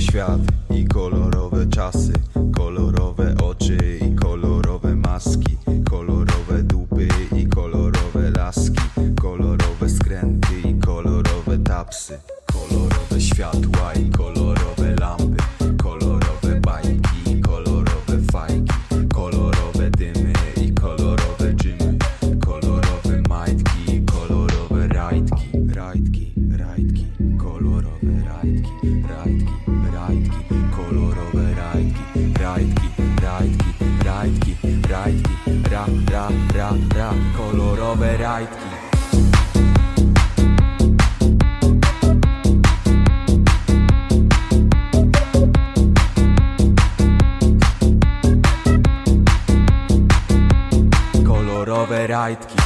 świat i kolorowe czasy Kolorowe oczy i kolorowe maski Kolorowe dupy i kolorowe laski Kolorowe skręty i kolorowe tapsy Kolorowe światła i kolorowe lampy Kolorowe bajki i kolorowe fajki Kolorowe dymy i kolorowe dżymy Kolorowe majtki i kolorowe rajdki Rajdki, rajdki, kolorowe Rajdki, rajdki, Rajdki, rajdki, rajdki, Ra, ra, ra, ra, kolorowe rajdki. Kolorowe rajdki